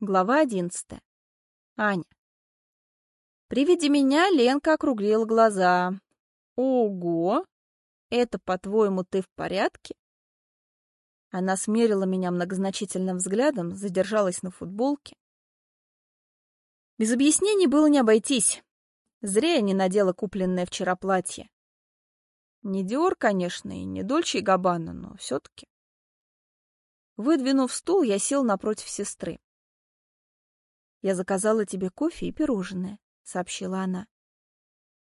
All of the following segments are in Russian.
Глава одиннадцатая. Аня. При виде меня Ленка округлила глаза. «Ого! Это, по-твоему, ты в порядке?» Она смерила меня многозначительным взглядом, задержалась на футболке. Без объяснений было не обойтись. Зря я не надела купленное вчера платье. Не Диор, конечно, и не Дольче и Габбана, но все-таки. Выдвинув стул, я сел напротив сестры. «Я заказала тебе кофе и пирожное», — сообщила она.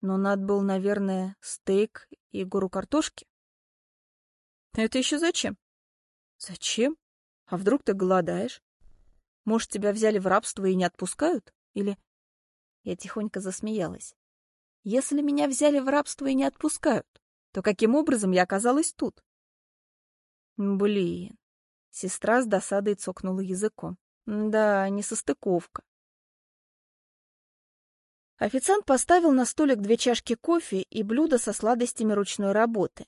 «Но надо был, наверное, стейк и гору картошки». «Это еще зачем?» «Зачем? А вдруг ты голодаешь? Может, тебя взяли в рабство и не отпускают? Или...» Я тихонько засмеялась. «Если меня взяли в рабство и не отпускают, то каким образом я оказалась тут?» «Блин...» Сестра с досадой цокнула языком. Да, не состыковка. Официант поставил на столик две чашки кофе и блюдо со сладостями ручной работы.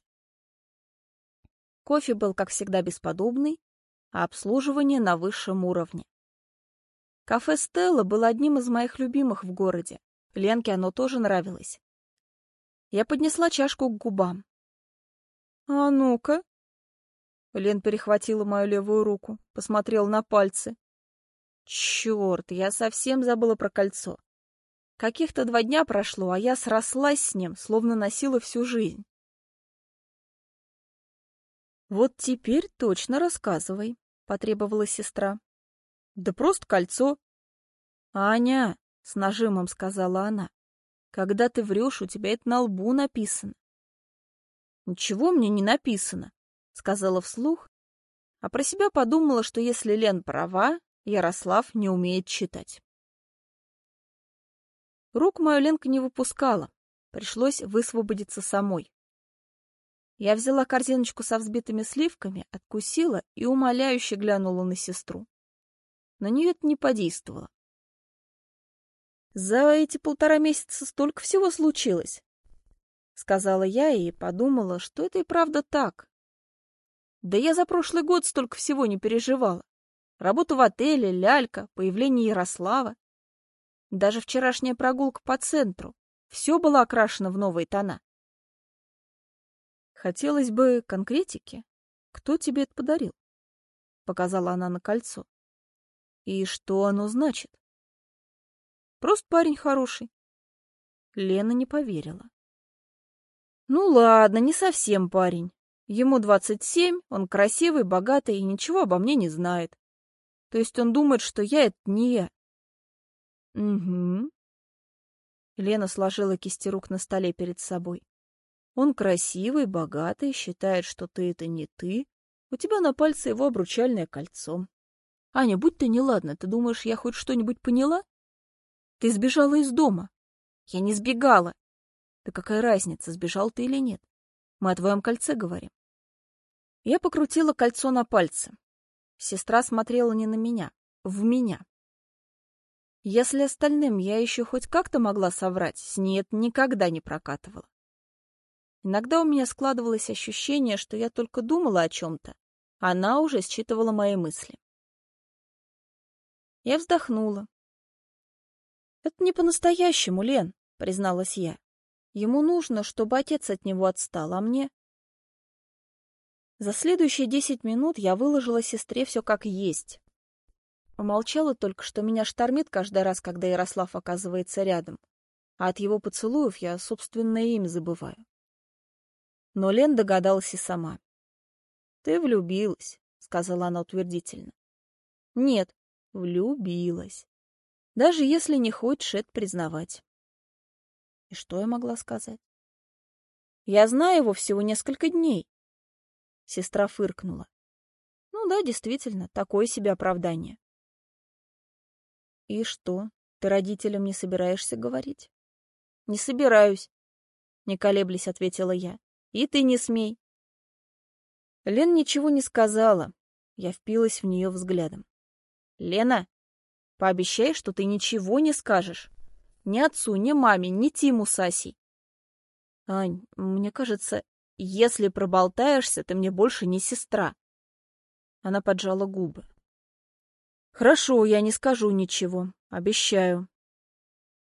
Кофе был, как всегда, бесподобный, а обслуживание на высшем уровне. Кафе «Стелла» было одним из моих любимых в городе. Ленке оно тоже нравилось. Я поднесла чашку к губам. «А ну-ка!» Лен перехватила мою левую руку, посмотрел на пальцы. Черт, я совсем забыла про кольцо. Каких-то два дня прошло, а я срослась с ним, словно носила всю жизнь. «Вот теперь точно рассказывай», — потребовала сестра. «Да просто кольцо». «Аня», — с нажимом сказала она, — «когда ты врешь, у тебя это на лбу написано». «Ничего мне не написано», — сказала вслух, а про себя подумала, что если Лен права, Ярослав не умеет читать. Рук мою Ленка не выпускала. Пришлось высвободиться самой. Я взяла корзиночку со взбитыми сливками, откусила и умоляюще глянула на сестру. На нее это не подействовало. «За эти полтора месяца столько всего случилось», — сказала я и подумала, что это и правда так. Да я за прошлый год столько всего не переживала. Работа в отеле, лялька, появление Ярослава. Даже вчерашняя прогулка по центру. Все было окрашено в новые тона. Хотелось бы конкретики. Кто тебе это подарил? Показала она на кольцо. И что оно значит? Просто парень хороший. Лена не поверила. Ну ладно, не совсем парень. Ему двадцать семь, он красивый, богатый и ничего обо мне не знает. То есть он думает, что я — это не я. Угу. Лена сложила кисти рук на столе перед собой. Он красивый, богатый, считает, что ты — это не ты. У тебя на пальце его обручальное кольцо. Аня, будь ты неладна, ты думаешь, я хоть что-нибудь поняла? Ты сбежала из дома. Я не сбегала. Да какая разница, сбежал ты или нет? Мы о твоем кольце говорим. Я покрутила кольцо на пальце. Сестра смотрела не на меня, в меня. Если остальным я еще хоть как-то могла соврать, с ней это никогда не прокатывало. Иногда у меня складывалось ощущение, что я только думала о чем-то, она уже считывала мои мысли. Я вздохнула. «Это не по-настоящему, Лен», — призналась я. «Ему нужно, чтобы отец от него отстал, а мне...» За следующие десять минут я выложила сестре все как есть. Умолчала только, что меня штормит каждый раз, когда Ярослав оказывается рядом, а от его поцелуев я собственное имя забываю. Но Лен догадалась и сама. — Ты влюбилась, — сказала она утвердительно. — Нет, влюбилась. Даже если не хочешь это признавать. И что я могла сказать? Я знаю его всего несколько дней. Сестра фыркнула. Ну да, действительно, такое себе оправдание. И что, ты родителям не собираешься говорить? Не собираюсь, не колеблясь, ответила я. И ты не смей. Лен ничего не сказала. Я впилась в нее взглядом. Лена, пообещай, что ты ничего не скажешь. Ни отцу, ни маме, ни Тиму с Асей. Ань, мне кажется, если проболтаешься, ты мне больше не сестра. Она поджала губы. Хорошо, я не скажу ничего, обещаю.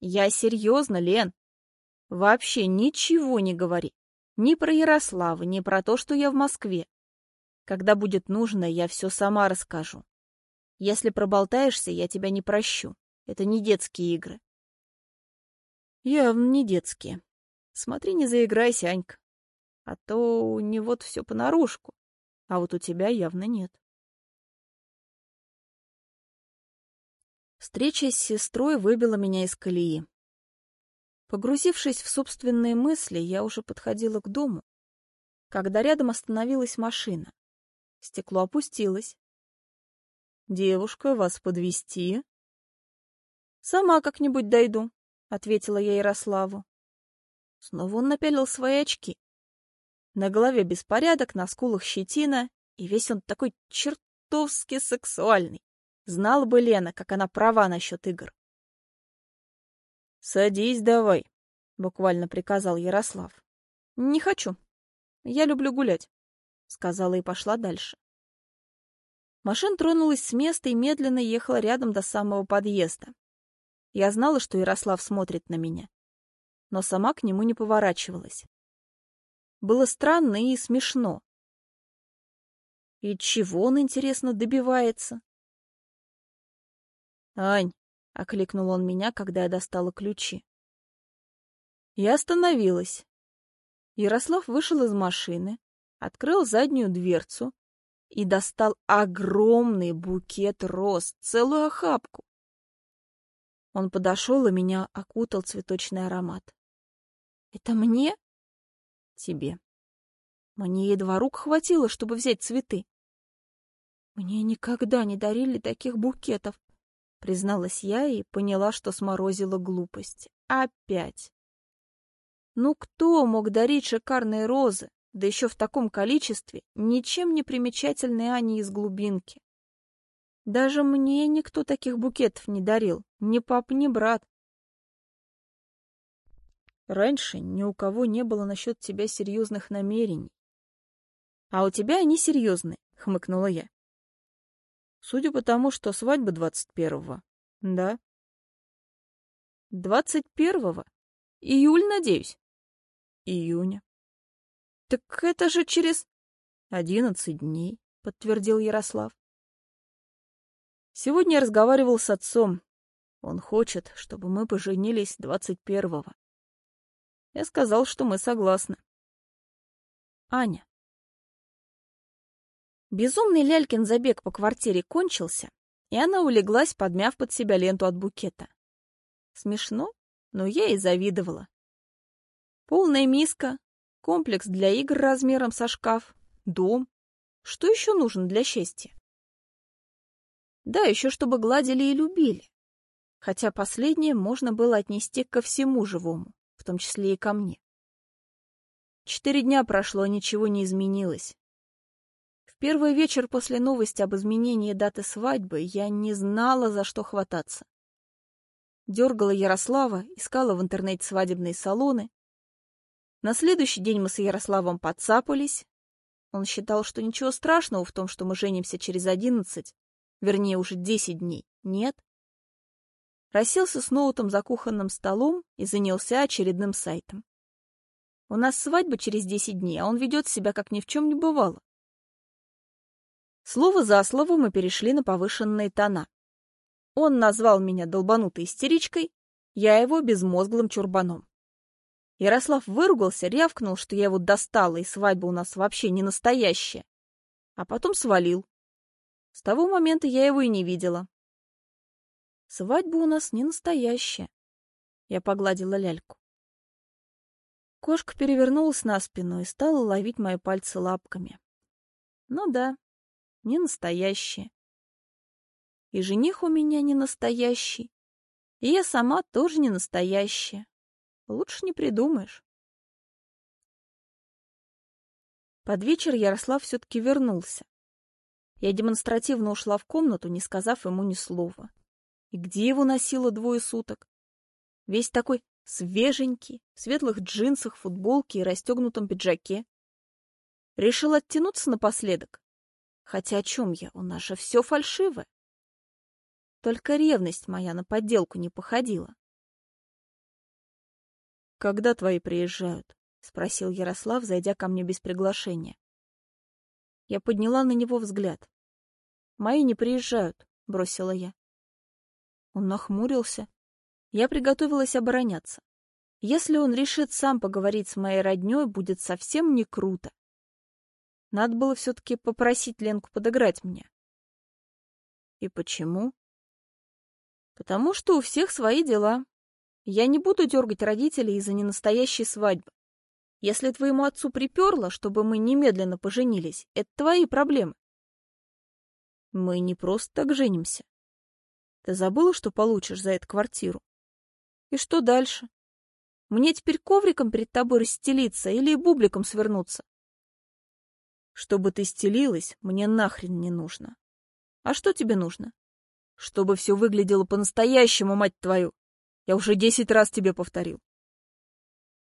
Я серьезно, Лен. Вообще ничего не говори. Ни про Ярослава, ни про то, что я в Москве. Когда будет нужно, я все сама расскажу. Если проболтаешься, я тебя не прощу. Это не детские игры. Явно не детские. Смотри, не заиграйся, Анька. А то у него все понарошку, а вот у тебя явно нет. Встреча с сестрой выбила меня из колеи. Погрузившись в собственные мысли, я уже подходила к дому, когда рядом остановилась машина. Стекло опустилось. «Девушка, вас подвести? «Сама как-нибудь дойду», — ответила я Ярославу. Снова он напялил свои очки. На голове беспорядок, на скулах щетина, и весь он такой чертовски сексуальный. Знала бы Лена, как она права насчет игр. «Садись давай», — буквально приказал Ярослав. «Не хочу. Я люблю гулять», — сказала и пошла дальше. Машина тронулась с места и медленно ехала рядом до самого подъезда. Я знала, что Ярослав смотрит на меня, но сама к нему не поворачивалась. Было странно и смешно. И чего он, интересно, добивается? «Ань!» — окликнул он меня, когда я достала ключи. Я остановилась. Ярослав вышел из машины, открыл заднюю дверцу и достал огромный букет роз, целую охапку. Он подошел и меня окутал цветочный аромат. «Это мне?» «Тебе». Мне едва рук хватило, чтобы взять цветы. Мне никогда не дарили таких букетов, призналась я и поняла, что сморозила глупость. Опять. Ну кто мог дарить шикарные розы, да еще в таком количестве, ничем не примечательной Ане из глубинки? Даже мне никто таких букетов не дарил, ни пап, ни брат. Раньше ни у кого не было насчет тебя серьезных намерений. А у тебя они серьезные, хмыкнула я. Судя по тому, что свадьба двадцать первого. Да. Двадцать первого? Июль, надеюсь? Июня. Так это же через... Одиннадцать дней, подтвердил Ярослав. Сегодня я разговаривал с отцом. Он хочет, чтобы мы поженились двадцать первого. Я сказал, что мы согласны. Аня. Безумный Лялькин забег по квартире кончился, и она улеглась, подмяв под себя ленту от букета. Смешно, но я и завидовала. Полная миска, комплекс для игр размером со шкаф, дом. Что еще нужно для счастья? Да, еще чтобы гладили и любили. Хотя последнее можно было отнести ко всему живому, том числе и ко мне. Четыре дня прошло, ничего не изменилось. В первый вечер после новости об изменении даты свадьбы я не знала, за что хвататься. Дергала Ярослава, искала в интернете свадебные салоны. На следующий день мы с Ярославом подцапались. Он считал, что ничего страшного в том, что мы женимся через одиннадцать, вернее, уже десять дней. Нет. Расселся с ноутом за кухонным столом и занялся очередным сайтом. У нас свадьба через десять дней, а он ведет себя, как ни в чем не бывало. Слово за слово мы перешли на повышенные тона. Он назвал меня долбанутой истеричкой, я его безмозглым чурбаном. Ярослав выругался, рявкнул, что я его достала, и свадьба у нас вообще не настоящая. А потом свалил. С того момента я его и не видела. Свадьба у нас не настоящая. Я погладила ляльку. Кошка перевернулась на спину и стала ловить мои пальцы лапками. Ну да, не настоящие. И жених у меня не настоящий, и я сама тоже не настоящая. Лучше не придумаешь. Под вечер Ярослав все-таки вернулся. Я демонстративно ушла в комнату, не сказав ему ни слова. И где его носило двое суток? Весь такой свеженький, в светлых джинсах, футболке и расстегнутом пиджаке. Решил оттянуться напоследок, Хотя о чем я? У нас же все фальшивое. Только ревность моя на подделку не походила. «Когда твои приезжают?» — спросил Ярослав, зайдя ко мне без приглашения. Я подняла на него взгляд. «Мои не приезжают», — бросила я. Он нахмурился. Я приготовилась обороняться. Если он решит сам поговорить с моей роднёй, будет совсем не круто. Надо было все-таки попросить Ленку подыграть мне. И почему? Потому что у всех свои дела. Я не буду дергать родителей из-за ненастоящей свадьбы. Если твоему отцу приперло, чтобы мы немедленно поженились, это твои проблемы. Мы не просто так женимся. Ты забыла, что получишь за эту квартиру? И что дальше? Мне теперь ковриком перед тобой расстелиться или бубликом свернуться? Чтобы ты стелилась, мне нахрен не нужно. А что тебе нужно? Чтобы все выглядело по-настоящему, мать твою. Я уже десять раз тебе повторил.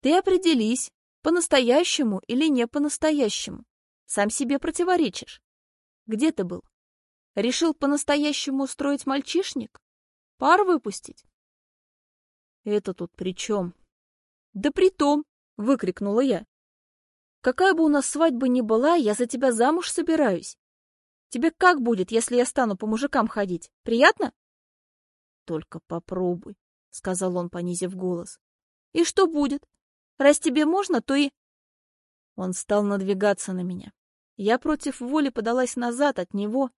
Ты определись, по-настоящему или не по-настоящему. Сам себе противоречишь. Где ты был? Решил по-настоящему устроить мальчишник? Пар выпустить? Это тут при чем? Да при том, выкрикнула я. Какая бы у нас свадьба ни была, я за тебя замуж собираюсь. Тебе как будет, если я стану по мужикам ходить? Приятно? Только попробуй, сказал он, понизив голос. И что будет? Раз тебе можно, то и... Он стал надвигаться на меня. Я против воли подалась назад от него,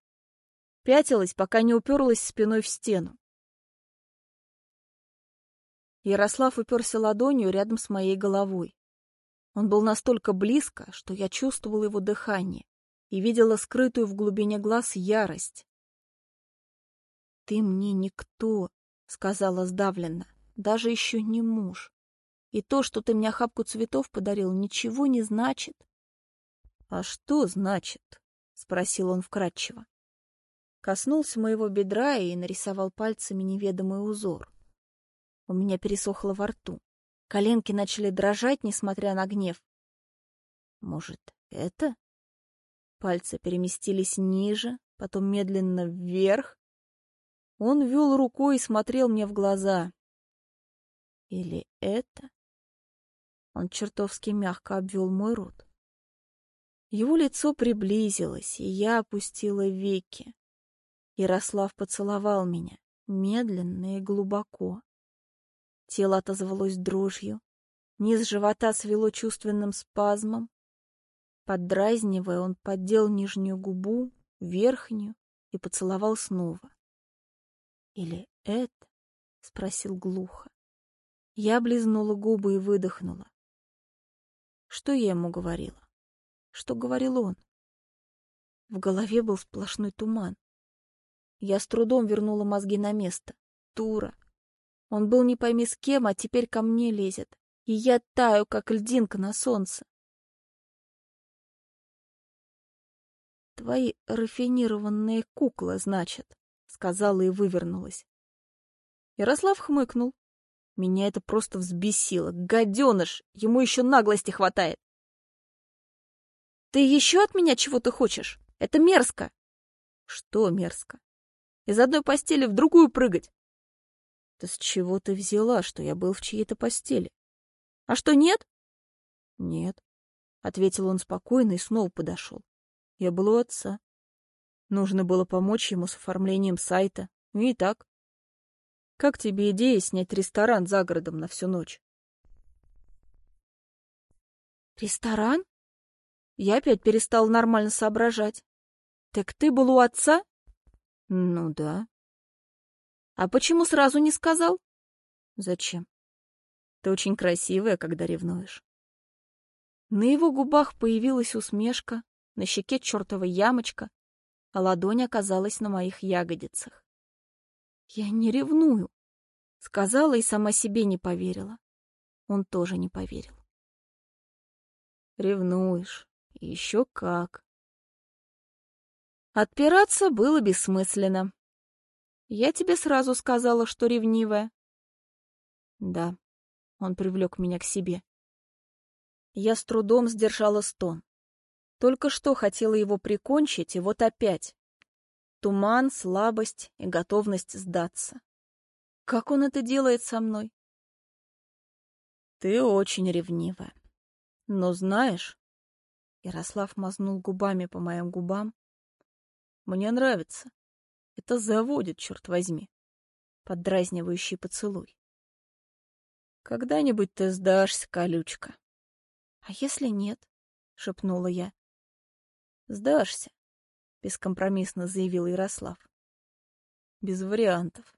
пятилась, пока не уперлась спиной в стену. Ярослав уперся ладонью рядом с моей головой. Он был настолько близко, что я чувствовала его дыхание и видела скрытую в глубине глаз ярость. «Ты мне никто», — сказала сдавленно, — «даже еще не муж. И то, что ты мне охапку цветов подарил, ничего не значит». «А что значит?» — спросил он вкратчиво коснулся моего бедра и нарисовал пальцами неведомый узор. У меня пересохло во рту. Коленки начали дрожать, несмотря на гнев. Может, это? Пальцы переместились ниже, потом медленно вверх. Он вел рукой и смотрел мне в глаза. Или это? Он чертовски мягко обвел мой рот. Его лицо приблизилось, и я опустила веки. Ярослав поцеловал меня, медленно и глубоко. Тело отозвалось дрожью, низ живота свело чувственным спазмом. Поддразнивая, он поддел нижнюю губу, верхнюю и поцеловал снова. «Или это?» — спросил глухо. Я облизнула губы и выдохнула. Что я ему говорила? Что говорил он? В голове был сплошной туман. Я с трудом вернула мозги на место. Тура. Он был не пойми с кем, а теперь ко мне лезет. И я таю, как льдинка на солнце. Твои рафинированные куклы, значит, сказала и вывернулась. Ярослав хмыкнул. Меня это просто взбесило. Гаденыш! Ему еще наглости хватает. Ты еще от меня чего-то хочешь? Это мерзко. Что мерзко? Из одной постели в другую прыгать. Да с чего ты взяла, что я был в чьей-то постели? А что, нет? Нет, — ответил он спокойно и снова подошел. Я был у отца. Нужно было помочь ему с оформлением сайта. Ну и так. Как тебе идея снять ресторан за городом на всю ночь? Ресторан? Я опять перестал нормально соображать. Так ты был у отца? Ну да. А почему сразу не сказал? Зачем? Ты очень красивая, когда ревнуешь. На его губах появилась усмешка, на щеке чертова ямочка, а ладонь оказалась на моих ягодицах. Я не ревную, сказала и сама себе не поверила. Он тоже не поверил. Ревнуешь. Еще как. Отпираться было бессмысленно. Я тебе сразу сказала, что ревнивая. Да, он привлек меня к себе. Я с трудом сдержала стон. Только что хотела его прикончить, и вот опять. Туман, слабость и готовность сдаться. Как он это делает со мной? Ты очень ревнивая. Но знаешь... Ярослав мазнул губами по моим губам. Мне нравится. Это заводит, черт возьми. Поддразнивающий поцелуй. Когда-нибудь ты сдашься, колючка. А если нет? Шепнула я. Сдашься, бескомпромиссно заявил Ярослав. Без вариантов.